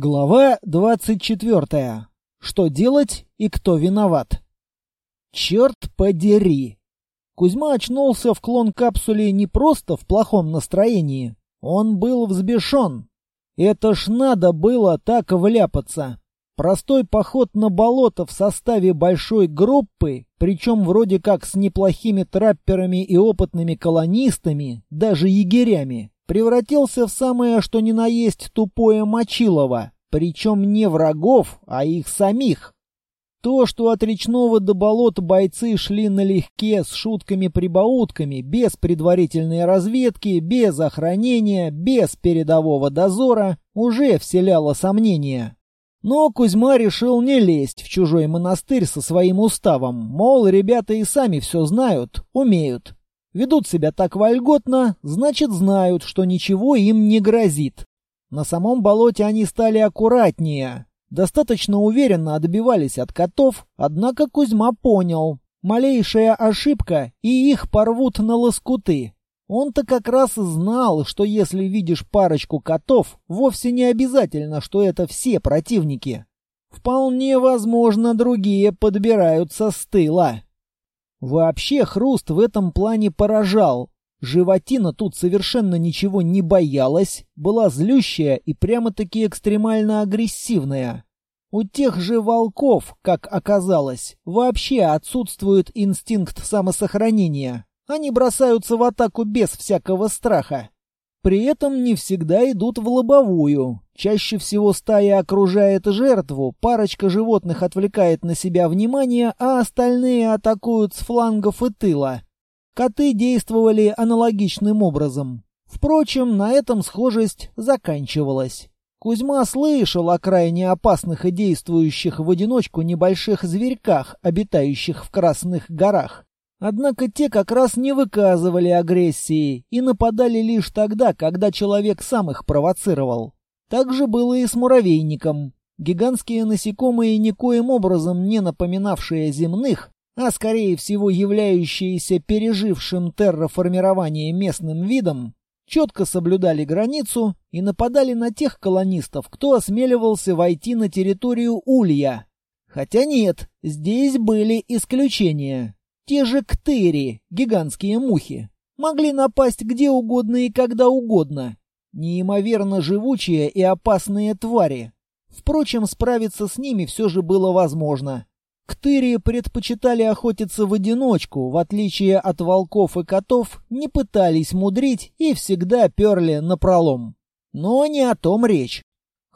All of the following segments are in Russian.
Глава 24. Что делать и кто виноват? Черт подери! Кузьма очнулся в клон-капсуле не просто в плохом настроении. Он был взбешен. Это ж надо было так вляпаться. Простой поход на болото в составе большой группы, причем вроде как с неплохими трапперами и опытными колонистами, даже егерями, превратился в самое что ни на есть тупое мочилово, причем не врагов, а их самих. То, что от речного до болот бойцы шли налегке с шутками-прибаутками, без предварительной разведки, без охранения, без передового дозора, уже вселяло сомнения. Но Кузьма решил не лезть в чужой монастырь со своим уставом, мол, ребята и сами все знают, умеют. Ведут себя так вольготно, значит знают, что ничего им не грозит. На самом болоте они стали аккуратнее. Достаточно уверенно отбивались от котов, однако Кузьма понял. Малейшая ошибка, и их порвут на лоскуты. Он-то как раз знал, что если видишь парочку котов, вовсе не обязательно, что это все противники. Вполне возможно, другие подбираются с тыла. Вообще хруст в этом плане поражал. Животина тут совершенно ничего не боялась, была злющая и прямо-таки экстремально агрессивная. У тех же волков, как оказалось, вообще отсутствует инстинкт самосохранения. Они бросаются в атаку без всякого страха. При этом не всегда идут в лобовую. Чаще всего стая окружает жертву, парочка животных отвлекает на себя внимание, а остальные атакуют с флангов и тыла. Коты действовали аналогичным образом. Впрочем, на этом схожесть заканчивалась. Кузьма слышал о крайне опасных и действующих в одиночку небольших зверьках, обитающих в Красных горах. Однако те как раз не выказывали агрессии и нападали лишь тогда, когда человек сам их провоцировал. Так же было и с муравейником. Гигантские насекомые, никоим образом не напоминавшие земных, а скорее всего являющиеся пережившим терраформирование местным видом, четко соблюдали границу и нападали на тех колонистов, кто осмеливался войти на территорию Улья. Хотя нет, здесь были исключения. Те же ктери, гигантские мухи, могли напасть где угодно и когда угодно. Неимоверно живучие и опасные твари. Впрочем, справиться с ними все же было возможно. Ктыри предпочитали охотиться в одиночку, в отличие от волков и котов, не пытались мудрить и всегда перли напролом. Но не о том речь.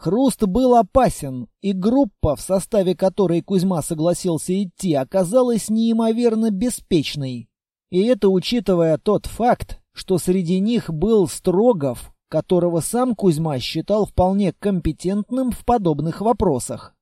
Хруст был опасен, и группа, в составе которой Кузьма согласился идти, оказалась неимоверно беспечной. И это учитывая тот факт, что среди них был Строгов, которого сам Кузьма считал вполне компетентным в подобных вопросах.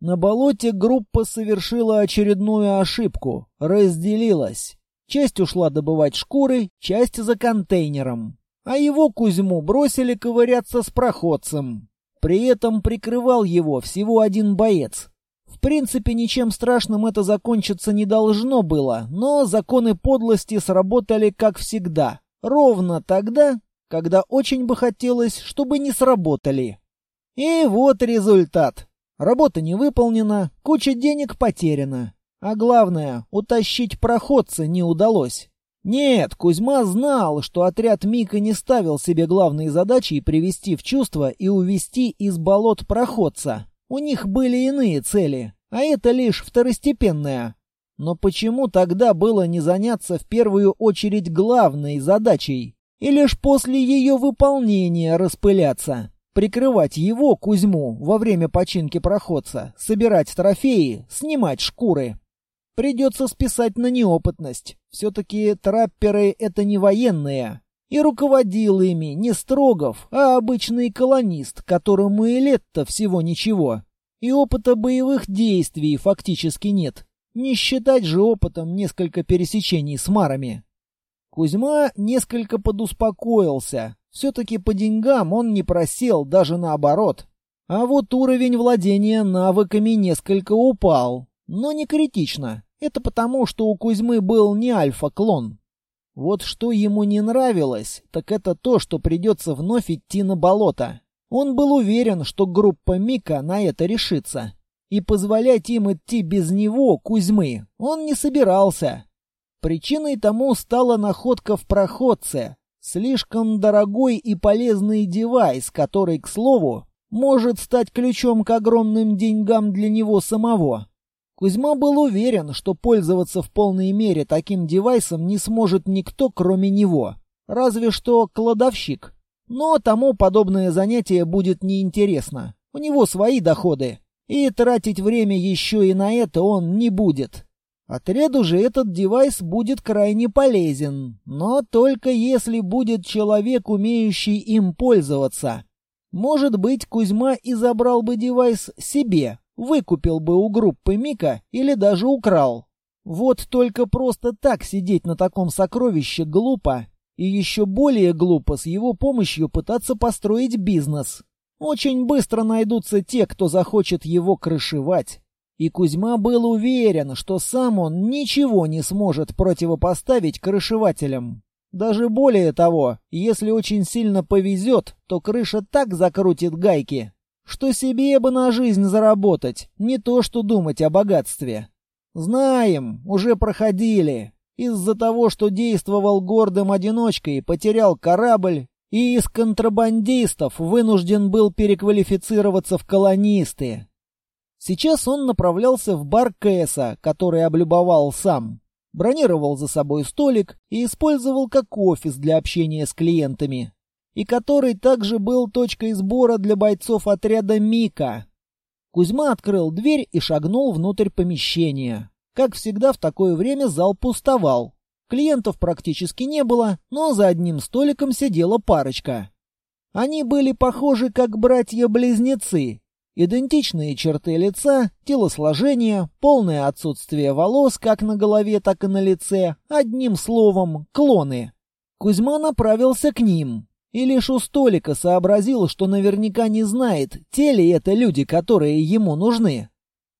На болоте группа совершила очередную ошибку, разделилась. Часть ушла добывать шкуры, часть за контейнером. А его Кузьму бросили ковыряться с проходцем. При этом прикрывал его всего один боец. В принципе, ничем страшным это закончиться не должно было, но законы подлости сработали как всегда. Ровно тогда, когда очень бы хотелось, чтобы не сработали. И вот результат. Работа не выполнена, куча денег потеряна. А главное, утащить проходца не удалось. Нет, Кузьма знал, что отряд Мика не ставил себе главной задачей привести в чувство и увести из болот проходца. У них были иные цели, а это лишь второстепенная. Но почему тогда было не заняться в первую очередь главной задачей? И лишь после ее выполнения распыляться? Прикрывать его, Кузьму, во время починки проходца, собирать трофеи, снимать шкуры. Придется списать на неопытность. Все-таки трапперы — это не военные. И руководил ими не Строгов, а обычный колонист, которому и лет-то всего ничего. И опыта боевых действий фактически нет. Не считать же опытом несколько пересечений с марами. Кузьма несколько подуспокоился. Все-таки по деньгам он не просел, даже наоборот. А вот уровень владения навыками несколько упал. Но не критично. Это потому, что у Кузьмы был не альфа-клон. Вот что ему не нравилось, так это то, что придется вновь идти на болото. Он был уверен, что группа Мика на это решится. И позволять им идти без него, Кузьмы, он не собирался. Причиной тому стала находка в проходце. Слишком дорогой и полезный девайс, который, к слову, может стать ключом к огромным деньгам для него самого. Кузьма был уверен, что пользоваться в полной мере таким девайсом не сможет никто, кроме него. Разве что кладовщик. Но тому подобное занятие будет неинтересно. У него свои доходы. И тратить время еще и на это он не будет. Отряду же этот девайс будет крайне полезен, но только если будет человек, умеющий им пользоваться. Может быть, Кузьма и забрал бы девайс себе, выкупил бы у группы Мика или даже украл. Вот только просто так сидеть на таком сокровище глупо и еще более глупо с его помощью пытаться построить бизнес. Очень быстро найдутся те, кто захочет его крышевать. И Кузьма был уверен, что сам он ничего не сможет противопоставить крышевателям. Даже более того, если очень сильно повезет, то крыша так закрутит гайки, что себе бы на жизнь заработать, не то что думать о богатстве. Знаем, уже проходили. Из-за того, что действовал гордым одиночкой, потерял корабль и из контрабандистов вынужден был переквалифицироваться в колонисты. Сейчас он направлялся в бар Кэса, который облюбовал сам. Бронировал за собой столик и использовал как офис для общения с клиентами. И который также был точкой сбора для бойцов отряда Мика. Кузьма открыл дверь и шагнул внутрь помещения. Как всегда в такое время зал пустовал. Клиентов практически не было, но за одним столиком сидела парочка. Они были похожи как братья-близнецы. Идентичные черты лица, телосложение, полное отсутствие волос как на голове, так и на лице, одним словом, клоны. Кузьма направился к ним. И лишь у столика сообразил, что наверняка не знает, те ли это люди, которые ему нужны.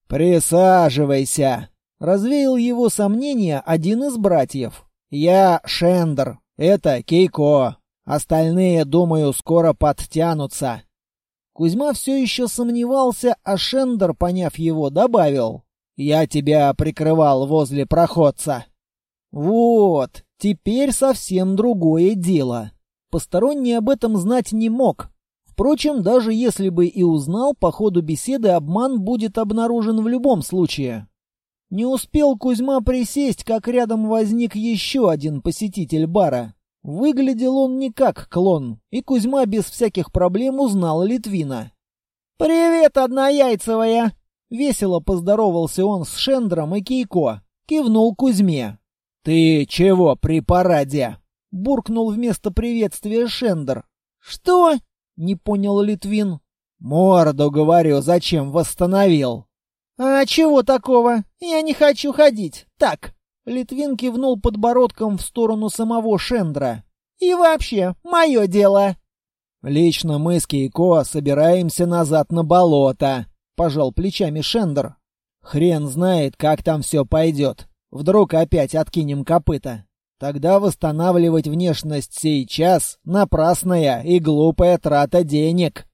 «Присаживайся!» Развеял его сомнения один из братьев. «Я Шендер. Это Кейко. Остальные, думаю, скоро подтянутся». Кузьма все еще сомневался, а Шендер, поняв его, добавил. «Я тебя прикрывал возле проходца». «Вот, теперь совсем другое дело. Посторонний об этом знать не мог. Впрочем, даже если бы и узнал, по ходу беседы обман будет обнаружен в любом случае. Не успел Кузьма присесть, как рядом возник еще один посетитель бара. Выглядел он не как клон, и Кузьма без всяких проблем узнал Литвина. «Привет, однояйцевая!» Весело поздоровался он с Шендром и Кейко. Кивнул Кузьме. «Ты чего при параде?» Буркнул вместо приветствия Шендер. «Что?» — не понял Литвин. «Морду, говорю, зачем восстановил?» «А чего такого? Я не хочу ходить. Так». Литвин кивнул подбородком в сторону самого Шендра. «И вообще, мое дело». «Лично мы с Кейко собираемся назад на болото», — пожал плечами Шендер. «Хрен знает, как там все пойдет. Вдруг опять откинем копыта. Тогда восстанавливать внешность сейчас — напрасная и глупая трата денег».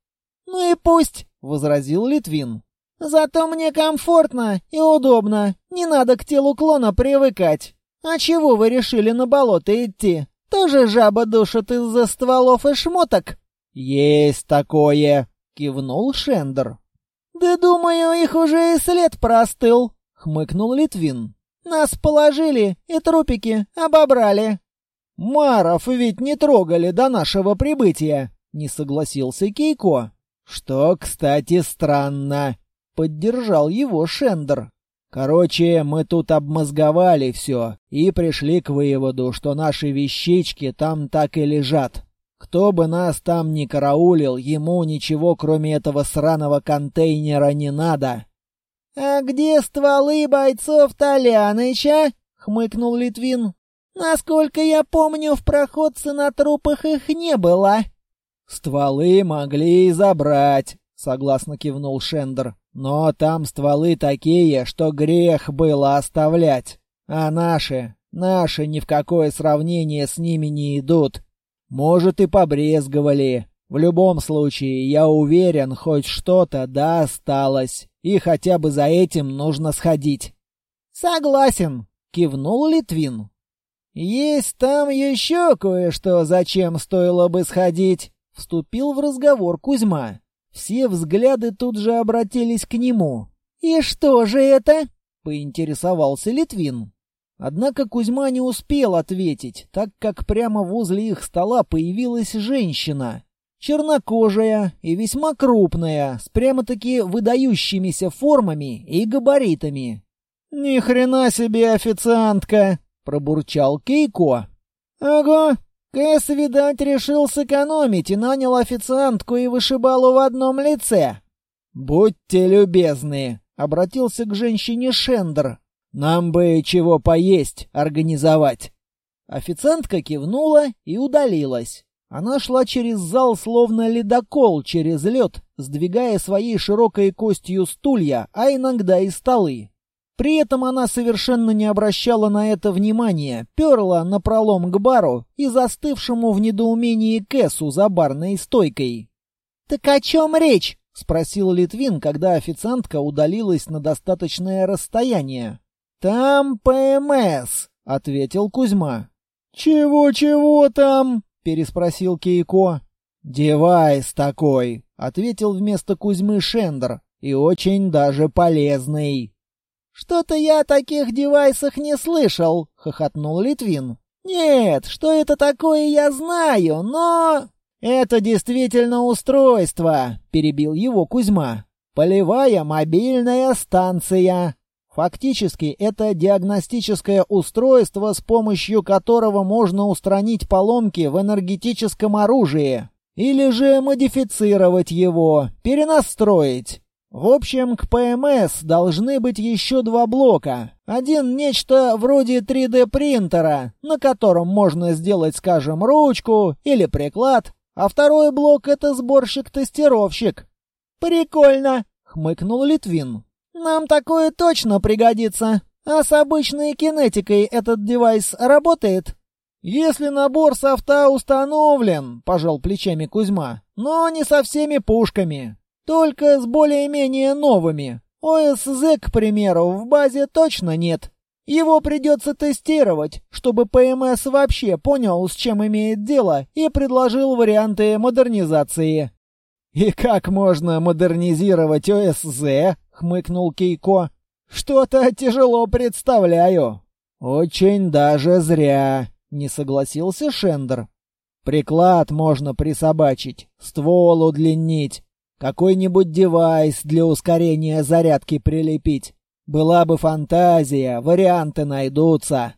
«Ну и пусть», — возразил Литвин. Зато мне комфортно и удобно. Не надо к телу клона привыкать. А чего вы решили на болото идти? Тоже жаба душит из-за стволов и шмоток? Есть такое, кивнул Шендер. Да думаю, их уже и след простыл, хмыкнул Литвин. Нас положили и трупики обобрали. Маров ведь не трогали до нашего прибытия, не согласился Кейко. Что, кстати, странно. Поддержал его Шендер. Короче, мы тут обмозговали все и пришли к выводу, что наши вещички там так и лежат. Кто бы нас там ни караулил, ему ничего кроме этого сраного контейнера не надо. «А где стволы бойцов Толяныча?» — хмыкнул Литвин. «Насколько я помню, в проходце на трупах их не было». «Стволы могли и забрать», — согласно кивнул Шендер. Но там стволы такие, что грех было оставлять. А наши, наши ни в какое сравнение с ними не идут. Может, и побрезговали. В любом случае, я уверен, хоть что-то да осталось, и хотя бы за этим нужно сходить. Согласен, кивнул Литвин. Есть там еще кое-что, зачем стоило бы сходить, вступил в разговор Кузьма. Все взгляды тут же обратились к нему. И что же это? поинтересовался Литвин. Однако Кузьма не успел ответить, так как прямо возле их стола появилась женщина. Чернокожая и весьма крупная, с прямо-таки выдающимися формами и габаритами. «Ни хрена себе официантка!» — пробурчал Кейко. «Ага, Кэс, видать, решил сэкономить и нанял официантку и вышибалу в одном лице». «Будьте любезны», — обратился к женщине Шендер. «Нам бы чего поесть организовать». Официантка кивнула и удалилась. Она шла через зал, словно ледокол через лед, сдвигая своей широкой костью стулья, а иногда и столы. При этом она совершенно не обращала на это внимания, перла напролом к бару и застывшему в недоумении Кэсу за барной стойкой. «Так о чем речь?» — спросил Литвин, когда официантка удалилась на достаточное расстояние. «Там ПМС», — ответил Кузьма. «Чего-чего там?» Переспросил Кейко. «Девайс такой», — ответил вместо Кузьмы Шендер, — «и очень даже полезный». «Что-то я о таких девайсах не слышал», — хохотнул Литвин. «Нет, что это такое, я знаю, но...» «Это действительно устройство», — перебил его Кузьма. «Полевая мобильная станция. Фактически это диагностическое устройство, с помощью которого можно устранить поломки в энергетическом оружии. Или же модифицировать его, перенастроить. В общем, к ПМС должны быть еще два блока. Один нечто вроде 3D-принтера, на котором можно сделать, скажем, ручку или приклад, а второй блок — это сборщик-тестировщик. «Прикольно!» — хмыкнул Литвин. Нам такое точно пригодится. А с обычной кинетикой этот девайс работает? Если набор софта установлен, пожал плечами Кузьма, но не со всеми пушками, только с более-менее новыми. ОСЗ, к примеру, в базе точно нет. Его придется тестировать, чтобы ПМС вообще понял, с чем имеет дело, и предложил варианты модернизации. И как можно модернизировать ОСЗ? Хмыкнул Кейко. Что-то тяжело представляю. Очень даже зря, не согласился Шендер. Приклад можно присобачить, ствол удлинить, какой-нибудь девайс для ускорения зарядки прилепить. Была бы фантазия, варианты найдутся.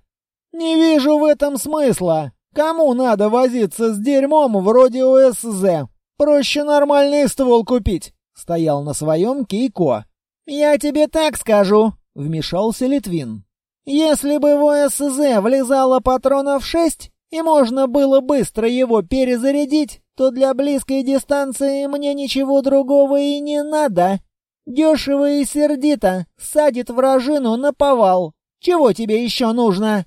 Не вижу в этом смысла. Кому надо возиться с дерьмом вроде ОСЗ? Проще нормальный ствол купить. Стоял на своем Кейко. «Я тебе так скажу», — вмешался Литвин. «Если бы в ОСЗ влезало патронов шесть, и можно было быстро его перезарядить, то для близкой дистанции мне ничего другого и не надо. Дешево и сердито, садит вражину на повал. Чего тебе еще нужно?»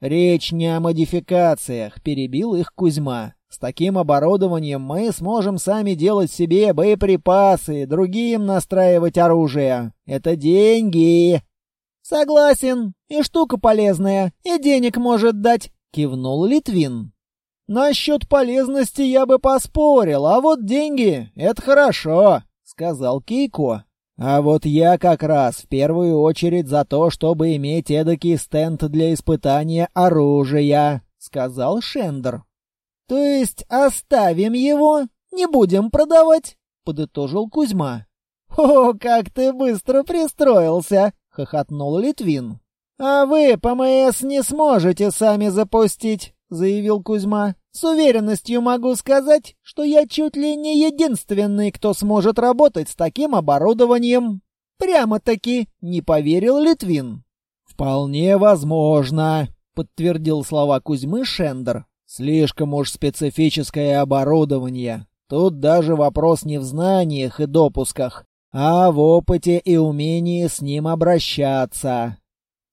«Речь не о модификациях», — перебил их Кузьма. С таким оборудованием мы сможем сами делать себе боеприпасы, другим настраивать оружие. Это деньги. Согласен. И штука полезная, и денег может дать, кивнул Литвин. Насчет полезности я бы поспорил, а вот деньги — это хорошо, сказал Кейко. А вот я как раз в первую очередь за то, чтобы иметь эдакий стенд для испытания оружия, сказал Шендер. «То есть оставим его? Не будем продавать?» — подытожил Кузьма. «О, как ты быстро пристроился!» — хохотнул Литвин. «А вы ПМС не сможете сами запустить», — заявил Кузьма. «С уверенностью могу сказать, что я чуть ли не единственный, кто сможет работать с таким оборудованием». «Прямо-таки», — не поверил Литвин. «Вполне возможно», — подтвердил слова Кузьмы Шендер. Слишком уж специфическое оборудование. Тут даже вопрос не в знаниях и допусках, а в опыте и умении с ним обращаться.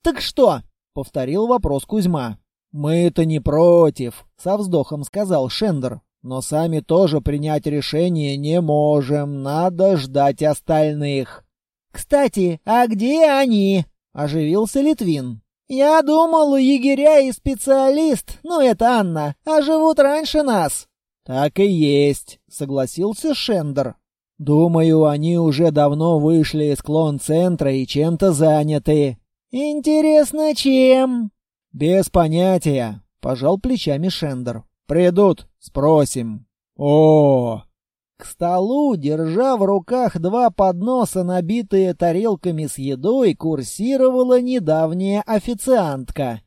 «Так что?» — повторил вопрос Кузьма. «Мы-то не против», — со вздохом сказал Шендер. но сами тоже принять решение не можем, надо ждать остальных». «Кстати, а где они?» — оживился Литвин. «Я думал, егеря и специалист, ну это Анна, а живут раньше нас». «Так и есть», — согласился Шендер. «Думаю, они уже давно вышли из клон-центра и чем-то заняты». «Интересно, чем?» «Без понятия», — пожал плечами Шендер. «Придут, спросим». «О!» К столу, держа в руках два подноса, набитые тарелками с едой, курсировала недавняя официантка.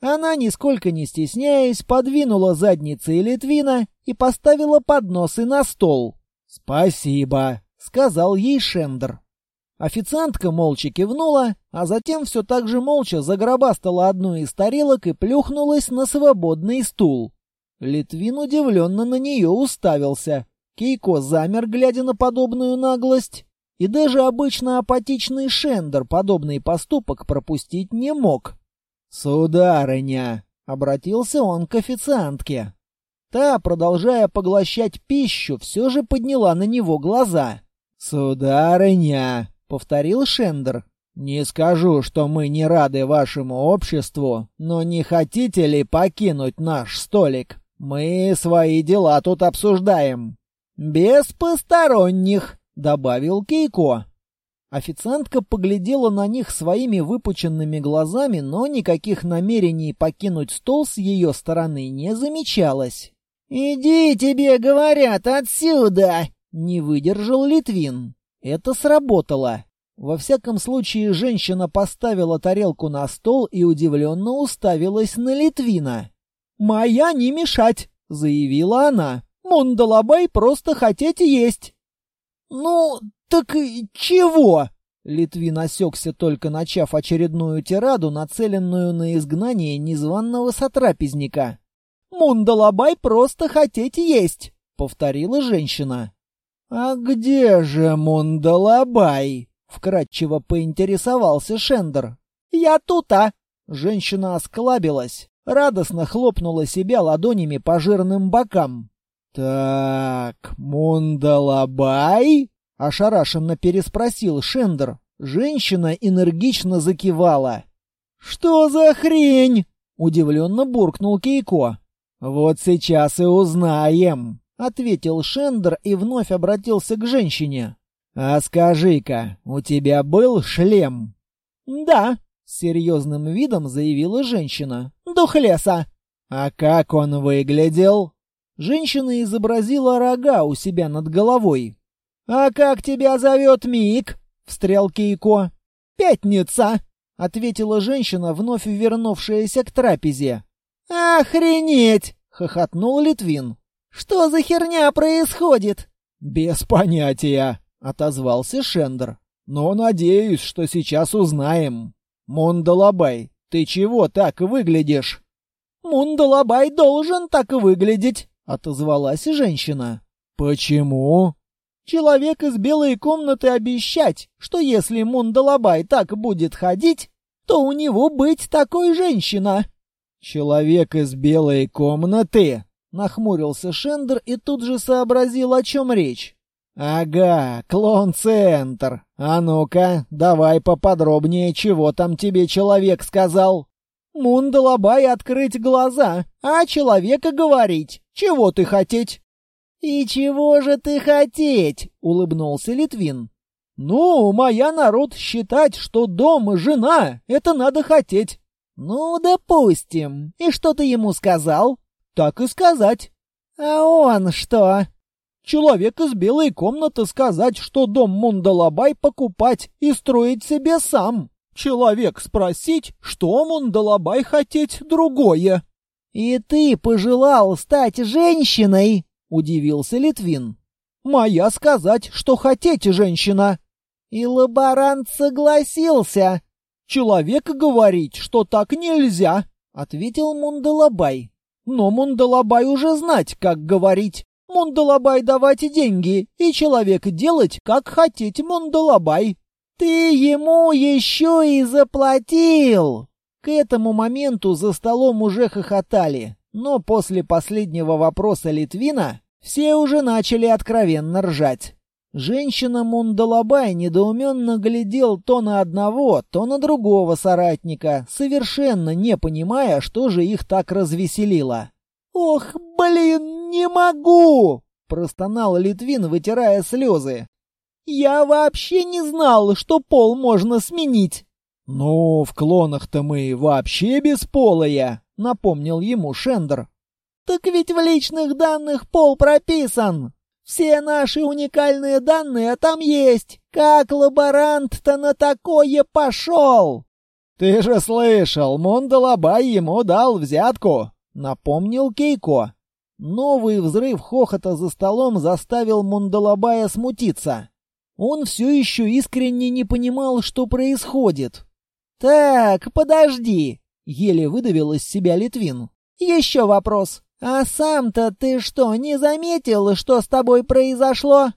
Она, нисколько не стесняясь, подвинула задницей Литвина и поставила подносы на стол. «Спасибо», — сказал ей Шендер. Официантка молча кивнула, а затем все так же молча загробастала одну из тарелок и плюхнулась на свободный стул. Литвин удивленно на нее уставился. Кейко замер, глядя на подобную наглость. И даже обычно апатичный Шендер подобный поступок пропустить не мог. «Сударыня!» — обратился он к официантке. Та, продолжая поглощать пищу, все же подняла на него глаза. «Сударыня!» — повторил Шендер. «Не скажу, что мы не рады вашему обществу, но не хотите ли покинуть наш столик? Мы свои дела тут обсуждаем». «Без посторонних», — добавил Кейко. Официантка поглядела на них своими выпученными глазами, но никаких намерений покинуть стол с ее стороны не замечалось. «Иди, тебе говорят, отсюда!» — не выдержал Литвин. Это сработало. Во всяком случае, женщина поставила тарелку на стол и удивленно уставилась на Литвина. «Моя не мешать!» — заявила она. Мундалабай просто хотеть есть. Ну, так чего? Литвин осекся, только начав очередную тираду, нацеленную на изгнание незваного сотрапезника. «Мундалабай просто хотеть есть», — повторила женщина. «А где же Мундалабай?» — вкрадчиво поинтересовался Шендер. «Я тут, а!» Женщина осклабилась, радостно хлопнула себя ладонями по жирным бокам. «Так, Мундалабай?» — ошарашенно переспросил Шендер. Женщина энергично закивала. «Что за хрень?» — удивленно буркнул Кейко. «Вот сейчас и узнаем», — ответил Шендер и вновь обратился к женщине. «А скажи-ка, у тебя был шлем?» «Да», — серьезным видом заявила женщина. «Дух леса». «А как он выглядел?» Женщина изобразила рога у себя над головой. «А как тебя зовет Мик?» — встрял Кейко. «Пятница!» — ответила женщина, вновь вернувшаяся к трапезе. «Охренеть!» — хохотнул Литвин. «Что за херня происходит?» «Без понятия», — отозвался Шендер. «Но надеюсь, что сейчас узнаем. Мундалабай, ты чего так выглядишь?» «Мундалабай должен так выглядеть», — отозвалась женщина. «Почему?» «Человек из белой комнаты обещать, что если Мундалабай так будет ходить, то у него быть такой женщина». «Человек из белой комнаты?» — нахмурился Шендер и тут же сообразил, о чем речь. «Ага, клон-центр. А ну-ка, давай поподробнее, чего там тебе человек сказал?» Мундалабай открыть глаза, а человека говорить. Чего ты хотеть? И чего же ты хотеть? улыбнулся Литвин. Ну, моя народ считать, что дом и жена это надо хотеть. Ну, допустим. И что ты ему сказал? Так и сказать. А он что? Человек из белой комнаты сказать, что дом Мундалабай покупать и строить себе сам. Человек спросить, что Мундалабай хотеть другое. «И ты пожелал стать женщиной?» — удивился Литвин. «Моя сказать, что хотеть женщина». И лаборант согласился. «Человек говорить, что так нельзя», — ответил Мундалабай. «Но Мундалабай уже знать, как говорить. Мундалабай давать деньги, и человек делать, как хотеть Мундалабай». «Ты ему еще и заплатил!» К этому моменту за столом уже хохотали. Но после последнего вопроса Литвина все уже начали откровенно ржать. Женщина Мундалабай недоуменно глядел то на одного, то на другого соратника, совершенно не понимая, что же их так развеселило. «Ох, блин, не могу!» — простонал Литвин, вытирая слезы. «Я вообще не знал, что пол можно сменить!» «Ну, в клонах-то мы вообще бесполые!» — напомнил ему Шендер. «Так ведь в личных данных пол прописан!» Все наши уникальные данные там есть. Как лаборант-то на такое пошел?» «Ты же слышал, Мондалабай ему дал взятку», — напомнил Кейко. Новый взрыв хохота за столом заставил Мондалабая смутиться. Он все еще искренне не понимал, что происходит. «Так, подожди», — еле выдавил из себя Литвин. «Еще вопрос. «А сам-то ты что, не заметил, что с тобой произошло?»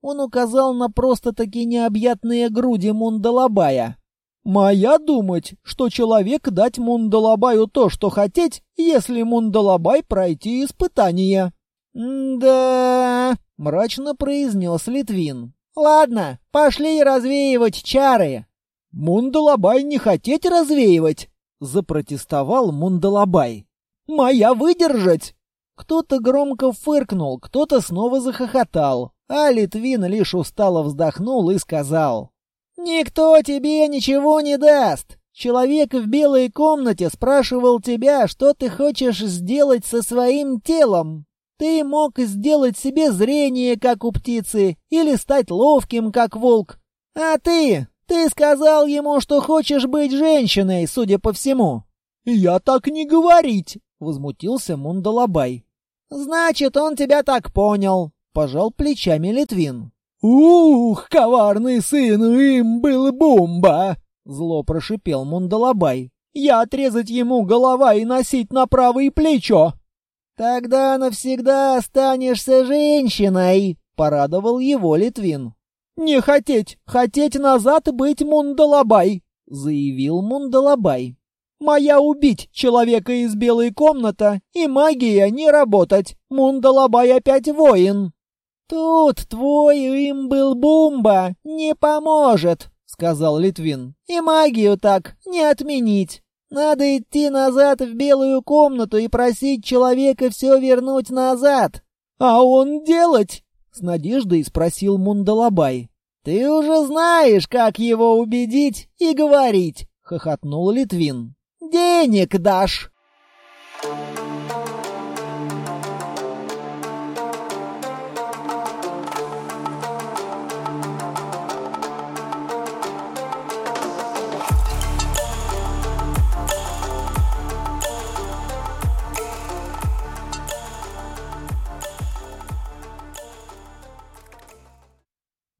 Он указал на просто-таки необъятные груди Мондалабая. «Моя думать, что человек дать Мондалабаю то, что хотеть, если Мондалабай пройти испытание». «Да...» — мрачно произнес Литвин. «Ладно, пошли развеивать чары». «Мондалабай не хотеть развеивать!» — запротестовал Мондалабай. Моя выдержать!» Кто-то громко фыркнул, кто-то снова захохотал, а Литвин лишь устало вздохнул и сказал. «Никто тебе ничего не даст. Человек в белой комнате спрашивал тебя, что ты хочешь сделать со своим телом. Ты мог сделать себе зрение, как у птицы, или стать ловким, как волк. А ты, ты сказал ему, что хочешь быть женщиной, судя по всему». «Я так не говорить», возмутился Мондалабай. «Значит, он тебя так понял», — пожал плечами Литвин. «Ух, коварный сын им был бомба!» — зло прошипел Мундалабай. «Я отрезать ему голова и носить на правое плечо!» «Тогда навсегда останешься женщиной!» — порадовал его Литвин. «Не хотеть! Хотеть назад быть Мондалабай!» — заявил Мондалабай. Моя убить человека из белой комнаты и магия не работать. Мундалабай опять воин. Тут твой им был бумба не поможет, сказал Литвин. И магию так не отменить. Надо идти назад в белую комнату и просить человека все вернуть назад. А он делать? С надеждой спросил Мундалабай. Ты уже знаешь, как его убедить и говорить, хохотнул Литвин денег дашь!»